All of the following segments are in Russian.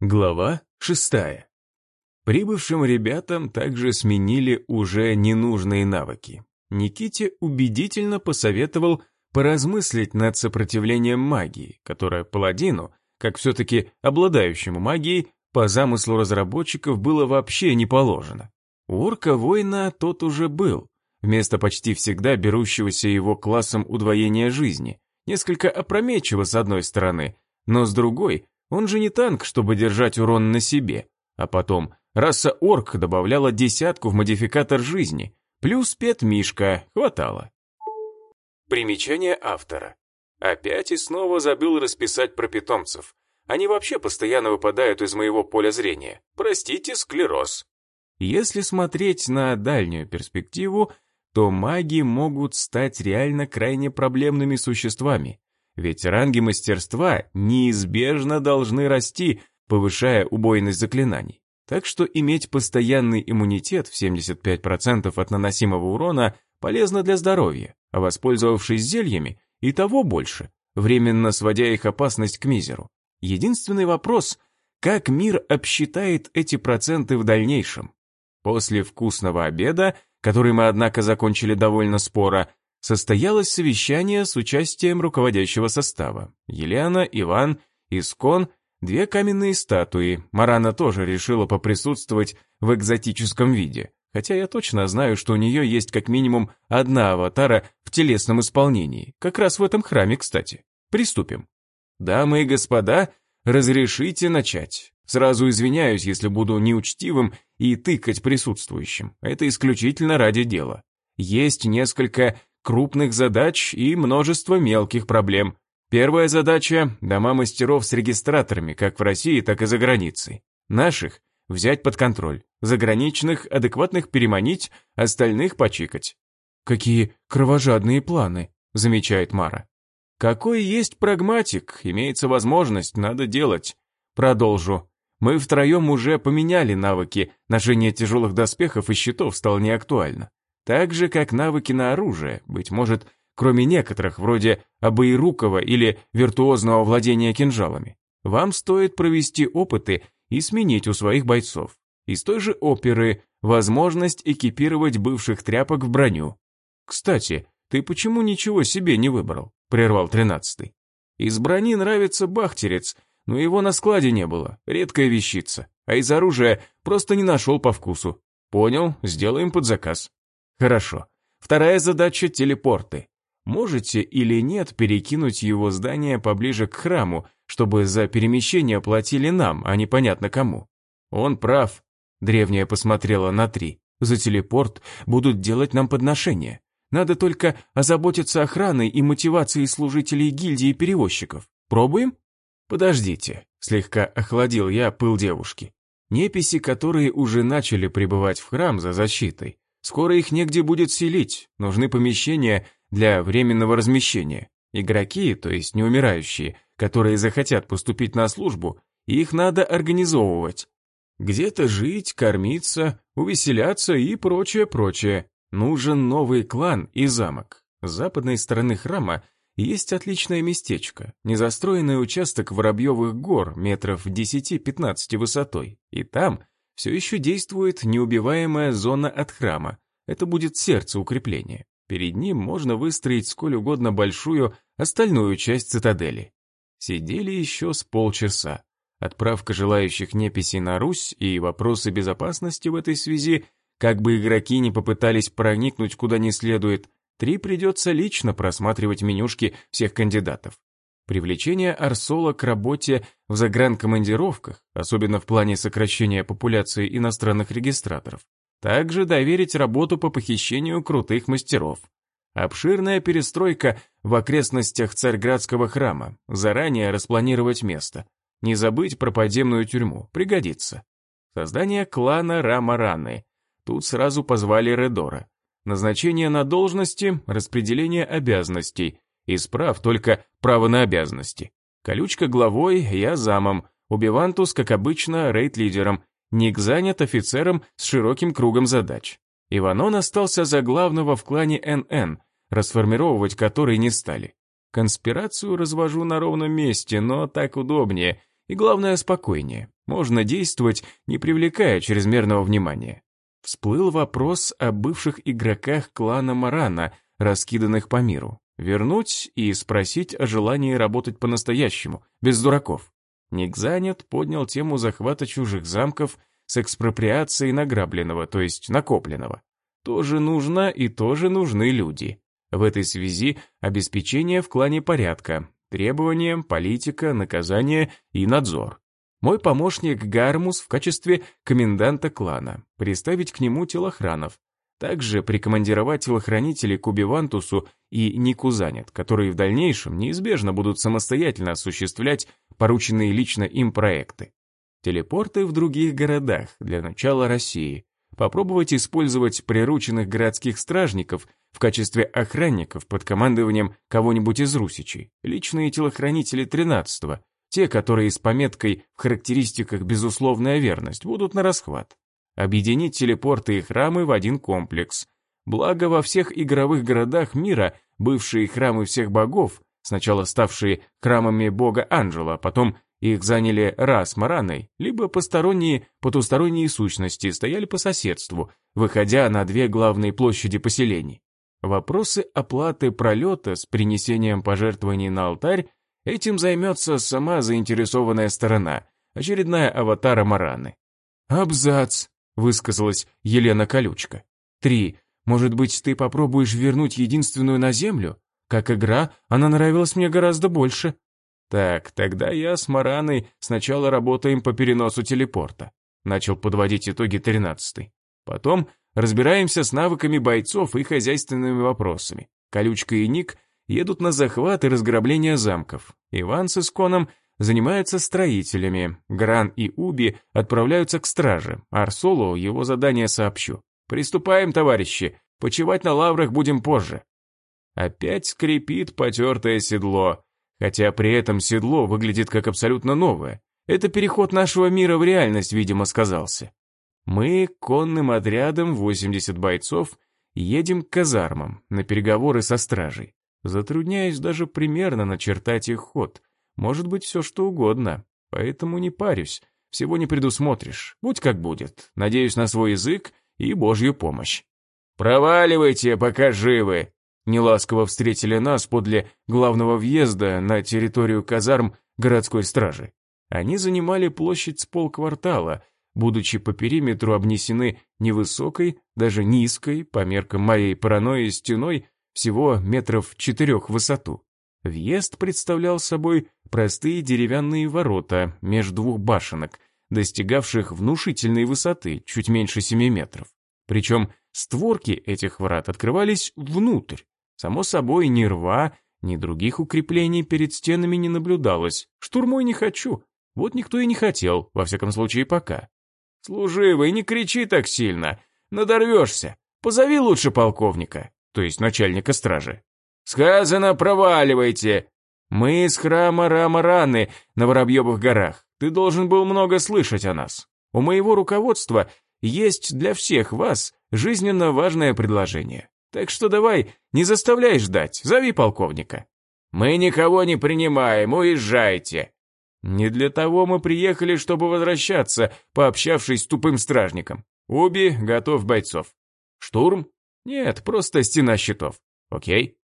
Глава шестая. Прибывшим ребятам также сменили уже ненужные навыки. Никите убедительно посоветовал поразмыслить над сопротивлением магии, которая паладину, как все-таки обладающему магией, по замыслу разработчиков было вообще не положено. У орка-воина тот уже был, вместо почти всегда берущегося его классом удвоения жизни, несколько опрометчиво с одной стороны, но с другой – он же не танк, чтобы держать урон на себе. А потом, раса орк добавляла десятку в модификатор жизни, плюс пет Мишка, хватало. Примечание автора. Опять и снова забыл расписать про питомцев. Они вообще постоянно выпадают из моего поля зрения. Простите, склероз. Если смотреть на дальнюю перспективу, то маги могут стать реально крайне проблемными существами. Ведь ранги мастерства неизбежно должны расти, повышая убойность заклинаний. Так что иметь постоянный иммунитет в 75% от наносимого урона полезно для здоровья, а воспользовавшись зельями, и того больше, временно сводя их опасность к мизеру. Единственный вопрос – как мир обсчитает эти проценты в дальнейшем? После вкусного обеда, который мы, однако, закончили довольно споро, состоялось совещание с участием руководящего состава. Елена, Иван, Искон, две каменные статуи. Марана тоже решила поприсутствовать в экзотическом виде. Хотя я точно знаю, что у нее есть как минимум одна аватара в телесном исполнении. Как раз в этом храме, кстати. Приступим. Дамы и господа, разрешите начать. Сразу извиняюсь, если буду неучтивым и тыкать присутствующим. Это исключительно ради дела. Есть несколько крупных задач и множество мелких проблем. Первая задача – дома мастеров с регистраторами, как в России, так и за границей. Наших – взять под контроль, заграничных – адекватных переманить, остальных – почикать. «Какие кровожадные планы», – замечает Мара. «Какой есть прагматик, имеется возможность, надо делать». Продолжу. Мы втроем уже поменяли навыки, ношение тяжелых доспехов и щитов стало неактуально. Так же, как навыки на оружие, быть может, кроме некоторых, вроде обоирукого или виртуозного владения кинжалами. Вам стоит провести опыты и сменить у своих бойцов. Из той же оперы возможность экипировать бывших тряпок в броню. «Кстати, ты почему ничего себе не выбрал?» – прервал тринадцатый. «Из брони нравится бахтерец, но его на складе не было, редкая вещица, а из оружия просто не нашел по вкусу. Понял, сделаем под заказ». Хорошо. Вторая задача – телепорты. Можете или нет перекинуть его здание поближе к храму, чтобы за перемещение платили нам, а не понятно кому? Он прав. Древняя посмотрела на три. За телепорт будут делать нам подношения. Надо только озаботиться охраной и мотивацией служителей гильдии перевозчиков. Пробуем? Подождите, слегка охладил я пыл девушки. Неписи, которые уже начали пребывать в храм за защитой, Скоро их негде будет селить, нужны помещения для временного размещения. Игроки, то есть неумирающие, которые захотят поступить на службу, их надо организовывать. Где-то жить, кормиться, увеселяться и прочее-прочее. Нужен новый клан и замок. С западной стороны храма есть отличное местечко, незастроенный участок Воробьевых гор метров 10-15 высотой, и там – все еще действует неубиваемая зона от храма. Это будет сердце укрепления. Перед ним можно выстроить сколь угодно большую остальную часть цитадели. Сидели еще с полчаса. Отправка желающих неписей на Русь и вопросы безопасности в этой связи, как бы игроки не попытались проникнуть куда не следует, три придется лично просматривать менюшки всех кандидатов. Привлечение Арсола к работе в загранкомандировках, особенно в плане сокращения популяции иностранных регистраторов. Также доверить работу по похищению крутых мастеров. Обширная перестройка в окрестностях Царьградского храма, заранее распланировать место. Не забыть про подземную тюрьму, пригодится. Создание клана Рамараны. Тут сразу позвали Редора. Назначение на должности, распределение обязанностей – Исправ только право на обязанности. Колючка главой, я замом, Убивантус, как обычно, рейд-лидером, Ник занят офицером с широким кругом задач. Иванон остался за главного в клане НН, расформировывать который не стали. Конспирацию развожу на ровном месте, но так удобнее и, главное, спокойнее. Можно действовать, не привлекая чрезмерного внимания. Всплыл вопрос о бывших игроках клана Марана, раскиданных по миру. Вернуть и спросить о желании работать по-настоящему, без дураков. Ник занят, поднял тему захвата чужих замков с экспроприацией награбленного, то есть накопленного. Тоже нужно и тоже нужны люди. В этой связи обеспечение в клане порядка, требования, политика, наказание и надзор. Мой помощник Гармус в качестве коменданта клана, приставить к нему телохранов, также прикомандировать телохранителей к Убивантусу и Нику Занят, которые в дальнейшем неизбежно будут самостоятельно осуществлять порученные лично им проекты. Телепорты в других городах, для начала России. Попробовать использовать прирученных городских стражников в качестве охранников под командованием кого-нибудь из русичей, личные телохранители 13-го, те, которые с пометкой в характеристиках «безусловная верность» будут на расхват объединить телепорты и храмы в один комплекс. Благо во всех игровых городах мира бывшие храмы всех богов, сначала ставшие храмами бога Анджела, потом их заняли раз Мараной, либо посторонние потусторонние сущности стояли по соседству, выходя на две главные площади поселений. Вопросы оплаты пролета с принесением пожертвований на алтарь этим займется сама заинтересованная сторона, очередная аватара Мараны. «Абзац!» Высказалась Елена Колючка. Три. Может быть, ты попробуешь вернуть единственную на Землю? Как игра, она нравилась мне гораздо больше. Так, тогда я с Мараной сначала работаем по переносу телепорта. Начал подводить итоги тринадцатый. Потом разбираемся с навыками бойцов и хозяйственными вопросами. Колючка и Ник едут на захват и разграбление замков. Иван с Исконом занимаются строителями, Гран и Уби отправляются к страже, Арсолу его задание сообщу. Приступаем, товарищи, почивать на лаврах будем позже. Опять скрипит потертое седло, хотя при этом седло выглядит как абсолютно новое. Это переход нашего мира в реальность, видимо, сказался. Мы конным отрядом 80 бойцов едем к казармам на переговоры со стражей. Затрудняюсь даже примерно начертать их ход – может быть все что угодно, поэтому не парюсь, всего не предусмотришь, будь как будет, надеюсь на свой язык и божью помощь. «Проваливайте, пока живы!» Неласково встретили нас подле главного въезда на территорию казарм городской стражи. Они занимали площадь с полквартала, будучи по периметру обнесены невысокой, даже низкой, по меркам моей паранойи, стеной всего метров четырех в высоту. Въезд представлял собой простые деревянные ворота между двух башенок, достигавших внушительной высоты, чуть меньше 7 метров. Причем створки этих врат открывались внутрь. Само собой, ни рва, ни других укреплений перед стенами не наблюдалось. Штурмой не хочу. Вот никто и не хотел, во всяком случае пока. «Служивый, не кричи так сильно, надорвешься. Позови лучше полковника, то есть начальника стражи». «Сказано, проваливайте! Мы из храма Рама-Раны на Воробьевых горах. Ты должен был много слышать о нас. У моего руководства есть для всех вас жизненно важное предложение. Так что давай, не заставляй ждать, зови полковника». «Мы никого не принимаем, уезжайте!» «Не для того мы приехали, чтобы возвращаться, пообщавшись с тупым стражником. Уби, готов бойцов. Штурм? Нет, просто стена щитов. Окей?»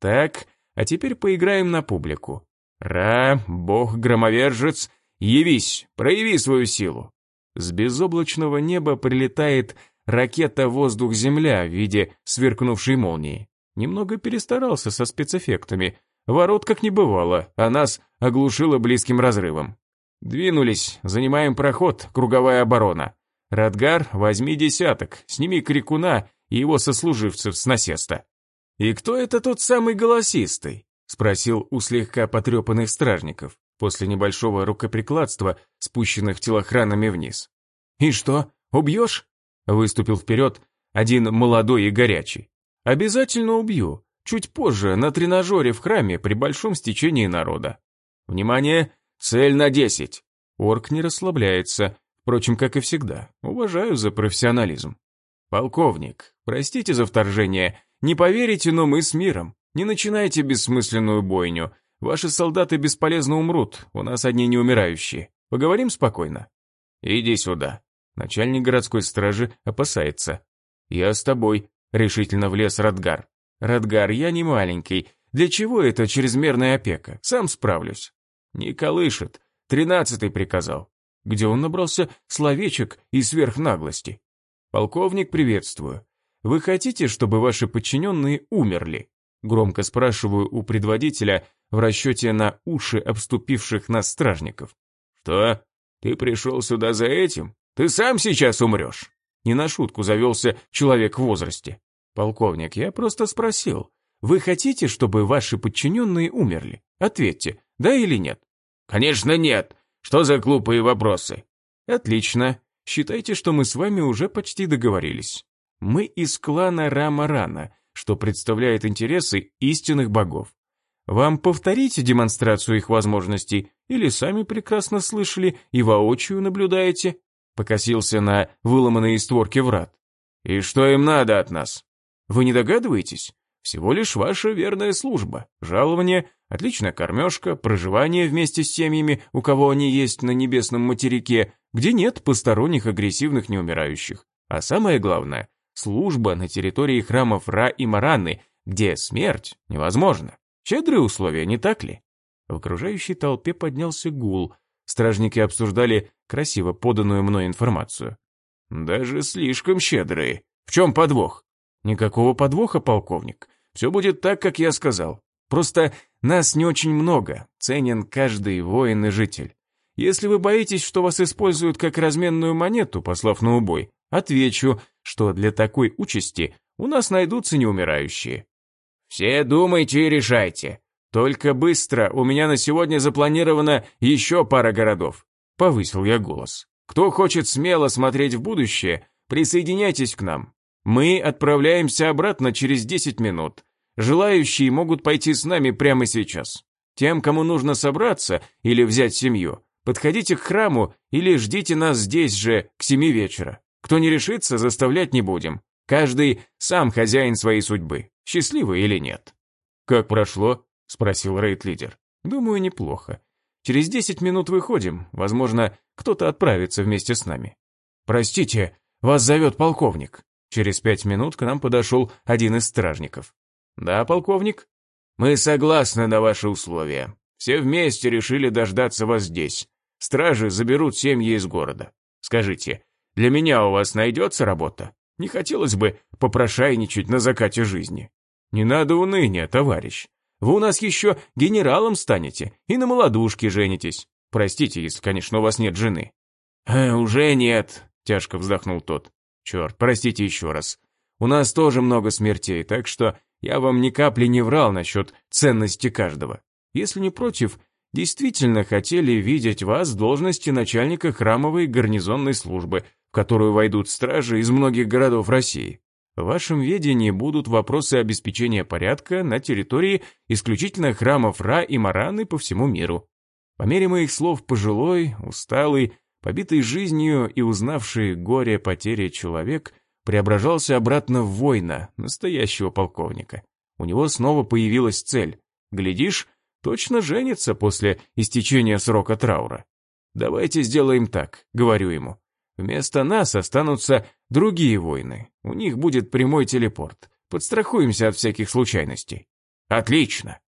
Так, а теперь поиграем на публику. Ра, бог-громовержец, явись, прояви свою силу. С безоблачного неба прилетает ракета воздух-земля в виде сверкнувшей молнии. Немного перестарался со спецэффектами. Ворот как не бывало, а нас оглушило близким разрывом. Двинулись, занимаем проход, круговая оборона. Радгар, возьми десяток, сними крикуна и его сослуживцев с насеста. «И кто это тот самый голосистый?» — спросил у слегка потрепанных стражников, после небольшого рукоприкладства, спущенных телохранами вниз. «И что, убьешь?» — выступил вперед один молодой и горячий. «Обязательно убью, чуть позже, на тренажере в храме при большом стечении народа. Внимание, цель на десять!» Орк не расслабляется, впрочем, как и всегда. Уважаю за профессионализм. «Полковник, простите за вторжение, не поверите, но мы с миром. Не начинайте бессмысленную бойню. Ваши солдаты бесполезно умрут, у нас одни неумирающие. Поговорим спокойно. Иди сюда. Начальник городской стражи опасается. Я с тобой, решительно влез Радгар. Радгар, я не маленький. Для чего это чрезмерная опека? Сам справлюсь. Не колышет. Тринадцатый приказал. Где он набрался словечек и сверхнаглости. Полковник, приветствую. Вы хотите, чтобы ваши подчиненные умерли? Громко спрашиваю у предводителя в расчете на уши обступивших нас стражников. Что? Ты пришел сюда за этим? Ты сам сейчас умрешь. Не на шутку завелся человек в возрасте. Полковник, я просто спросил. Вы хотите, чтобы ваши подчиненные умерли? Ответьте, да или нет? Конечно нет. Что за глупые вопросы? Отлично. Считайте, что мы с вами уже почти договорились. Мы из клана Рама-Рана, что представляет интересы истинных богов. Вам повторите демонстрацию их возможностей, или сами прекрасно слышали и воочию наблюдаете?» Покосился на выломанные створки врат. «И что им надо от нас? Вы не догадываетесь? Всего лишь ваша верная служба, жалование, отличная кормежка, проживание вместе с семьями, у кого они есть на небесном материке, где нет посторонних агрессивных неумирающих. А самое главное, служба на территории храмов Ра и Мараны, где смерть невозможна. Щедрые условия, не так ли? В окружающей толпе поднялся гул. Стражники обсуждали красиво поданную мной информацию. Даже слишком щедрые. В чем подвох? Никакого подвоха, полковник. Все будет так, как я сказал. Просто нас не очень много, ценен каждый воин и житель. Если вы боитесь, что вас используют как разменную монету, послав на убой, отвечу, что для такой участи у нас найдутся неумирающие. Все думайте и решайте. Только быстро, у меня на сегодня запланировано еще пара городов. Повысил я голос. Кто хочет смело смотреть в будущее, присоединяйтесь к нам. Мы отправляемся обратно через 10 минут. Желающие могут пойти с нами прямо сейчас. Тем, кому нужно собраться или взять семью, подходите к храму или ждите нас здесь же к семи вечера. Кто не решится, заставлять не будем. Каждый сам хозяин своей судьбы, счастливый или нет. «Как прошло?» – спросил рейд-лидер. «Думаю, неплохо. Через десять минут выходим, возможно, кто-то отправится вместе с нами». «Простите, вас зовет полковник». Через пять минут к нам подошел один из стражников. «Да, полковник?» «Мы согласны на ваши условия. Все вместе решили дождаться вас здесь. Стражи заберут семьи из города. Скажите, для меня у вас найдется работа?» Не хотелось бы попрошайничать на закате жизни. Не надо уныния, товарищ. Вы у нас еще генералом станете и на молодушке женитесь. Простите, если, конечно, у вас нет жены». «Э, «Уже нет», — тяжко вздохнул тот. «Черт, простите еще раз. У нас тоже много смертей, так что я вам ни капли не врал насчет ценности каждого. Если не против, действительно хотели видеть вас в должности начальника храмовой гарнизонной службы, в которую войдут стражи из многих городов России. В вашем ведении будут вопросы обеспечения порядка на территории исключительно храмов Ра и Мараны по всему миру. По мере моих слов пожилой, усталый, побитый жизнью и узнавший горе потери человек преображался обратно в воина, настоящего полковника. У него снова появилась цель. Глядишь, точно женится после истечения срока траура. «Давайте сделаем так», — говорю ему. Вместо нас останутся другие воины. У них будет прямой телепорт. Подстрахуемся от всяких случайностей. Отлично.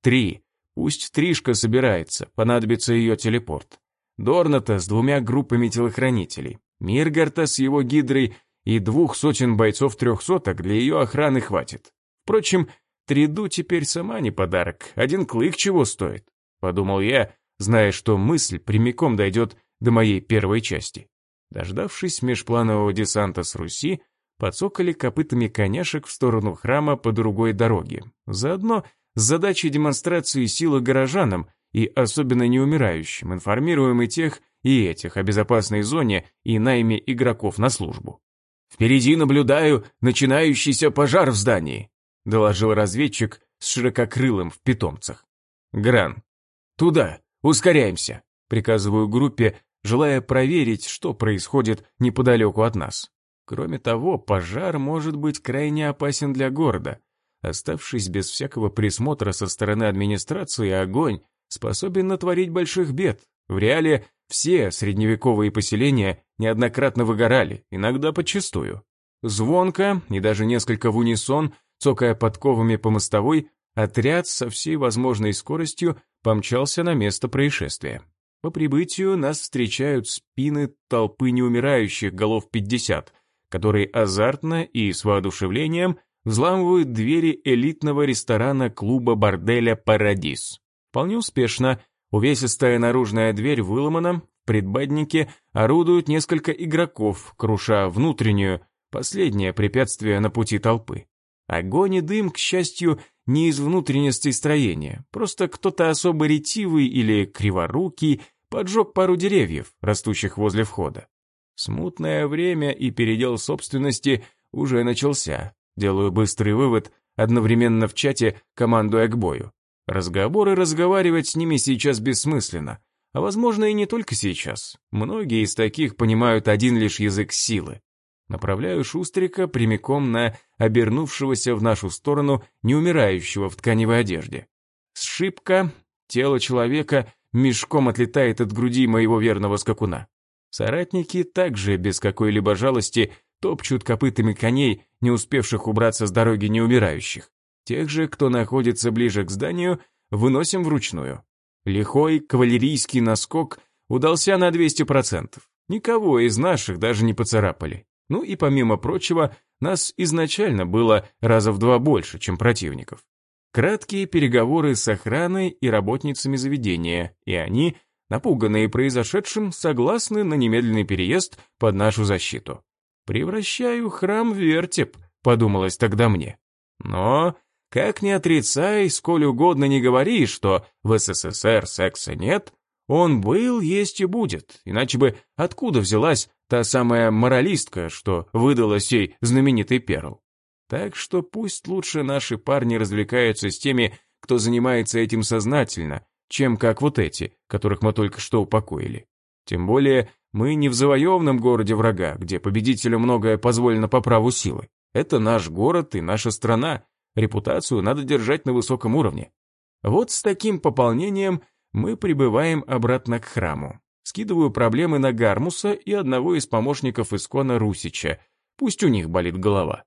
Три. Пусть Тришка собирается, понадобится ее телепорт. Дорната с двумя группами телохранителей. Миргарта с его гидрой и двух сотен бойцов трехсоток для ее охраны хватит. Впрочем, Триду теперь сама не подарок, один клык чего стоит. Подумал я, зная, что мысль прямиком дойдет до моей первой части. Дождавшись межпланового десанта с Руси, подсокали копытами коняшек в сторону храма по другой дороге. Заодно с задачей демонстрации силы горожанам и особенно неумирающим, информируем и тех, и этих о безопасной зоне и найме игроков на службу. «Впереди наблюдаю начинающийся пожар в здании», доложил разведчик с ширококрылым в питомцах. «Гран, туда, ускоряемся», приказываю группе желая проверить, что происходит неподалеку от нас. Кроме того, пожар может быть крайне опасен для города. Оставшись без всякого присмотра со стороны администрации, огонь способен натворить больших бед. В реале Все средневековые поселения неоднократно выгорали, иногда подчистую. Звонко и даже несколько в унисон, цокая подковами по мостовой, отряд со всей возможной скоростью помчался на место происшествия. По прибытию нас встречают спины толпы неумирающих голов 50, которые азартно и с воодушевлением взламывают двери элитного ресторана клуба борделя «Парадис». Вполне успешно, увесистая наружная дверь выломана, в предбаднике орудуют несколько игроков, круша внутреннюю, последнее препятствие на пути толпы. Огонь и дым, к счастью, не из внутренности строения, просто кто-то особо ретивый или криворукий поджег пару деревьев, растущих возле входа. Смутное время и передел собственности уже начался. Делаю быстрый вывод, одновременно в чате командуя к бою. Разговоры разговаривать с ними сейчас бессмысленно. А возможно и не только сейчас. Многие из таких понимают один лишь язык силы. Направляю Шустрика прямиком на обернувшегося в нашу сторону неумирающего в тканевой одежде. Сшибка, тело человека мешком отлетает от груди моего верного скакуна. Соратники также без какой-либо жалости топчут копытами коней, не успевших убраться с дороги неумирающих. Тех же, кто находится ближе к зданию, выносим вручную. Лихой кавалерийский наскок удался на 200%. Никого из наших даже не поцарапали. Ну и помимо прочего, нас изначально было раза в два больше, чем противников. Краткие переговоры с охраной и работницами заведения, и они, напуганные произошедшим, согласны на немедленный переезд под нашу защиту. «Превращаю храм в вертеп», — подумалось тогда мне. Но, как ни отрицай, сколь угодно не говори, что в СССР секса нет, он был, есть и будет, иначе бы откуда взялась та самая моралистка, что выдала сей знаменитый перл. Так что пусть лучше наши парни развлекаются с теми, кто занимается этим сознательно, чем как вот эти, которых мы только что упокоили. Тем более, мы не в завоеванном городе врага, где победителю многое позволено по праву силы. Это наш город и наша страна, репутацию надо держать на высоком уровне. Вот с таким пополнением мы прибываем обратно к храму. Скидываю проблемы на Гармуса и одного из помощников Искона Русича, пусть у них болит голова.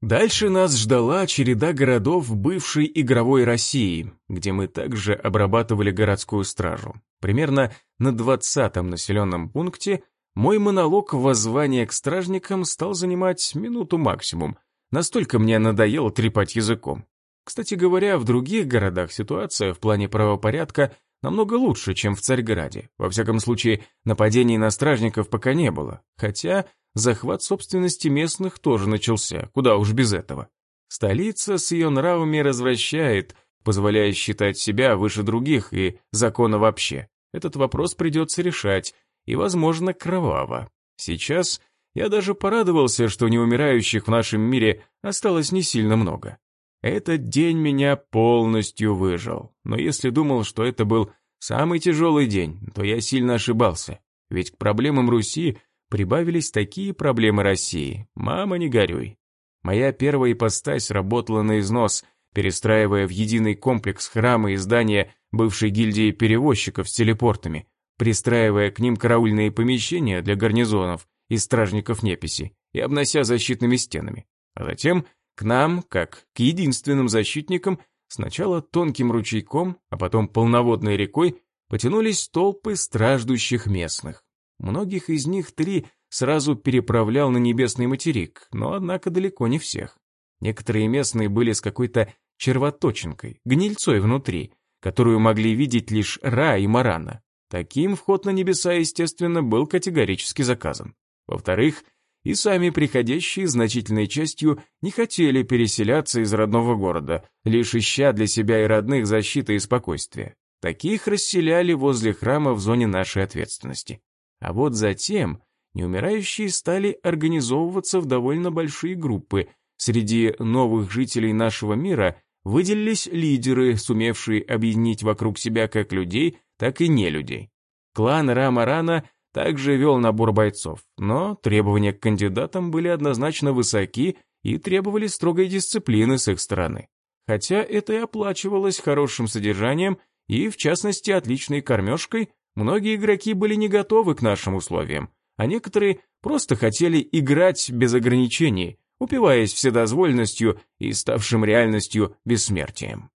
Дальше нас ждала череда городов бывшей игровой России, где мы также обрабатывали городскую стражу. Примерно на двадцатом населенном пункте мой монолог воззвания к стражникам стал занимать минуту максимум. Настолько мне надоело трепать языком. Кстати говоря, в других городах ситуация в плане правопорядка намного лучше, чем в Царьграде. Во всяком случае, нападений на стражников пока не было. Хотя захват собственности местных тоже начался, куда уж без этого. Столица с ее нравами развращает, позволяя считать себя выше других и закона вообще. Этот вопрос придется решать, и, возможно, кроваво. Сейчас я даже порадовался, что неумирающих в нашем мире осталось не сильно много. Этот день меня полностью выжил, но если думал, что это был самый тяжелый день, то я сильно ошибался, ведь к проблемам Руси прибавились такие проблемы России. Мама, не горюй. Моя первая ипостась работала на износ, перестраивая в единый комплекс храмы и здания бывшей гильдии перевозчиков с телепортами, пристраивая к ним караульные помещения для гарнизонов и стражников неписи и обнося защитными стенами. А затем к нам, как к единственным защитникам, сначала тонким ручейком, а потом полноводной рекой, потянулись толпы страждущих местных. Многих из них три сразу переправлял на небесный материк, но, однако, далеко не всех. Некоторые местные были с какой-то червоточинкой, гнильцой внутри, которую могли видеть лишь Ра и Марана. Таким вход на небеса, естественно, был категорически заказан. Во-вторых, и сами приходящие значительной частью не хотели переселяться из родного города, лишь ища для себя и родных защиты и спокойствия. Таких расселяли возле храма в зоне нашей ответственности. А вот затем неумирающие стали организовываться в довольно большие группы. Среди новых жителей нашего мира выделились лидеры, сумевшие объединить вокруг себя как людей, так и нелюдей. Клан Рамарана также вел набор бойцов, но требования к кандидатам были однозначно высоки и требовали строгой дисциплины с их стороны. Хотя это и оплачивалось хорошим содержанием и, в частности, отличной кормежкой, Многие игроки были не готовы к нашим условиям, а некоторые просто хотели играть без ограничений, упиваясь вседозвольностью и ставшим реальностью бессмертием.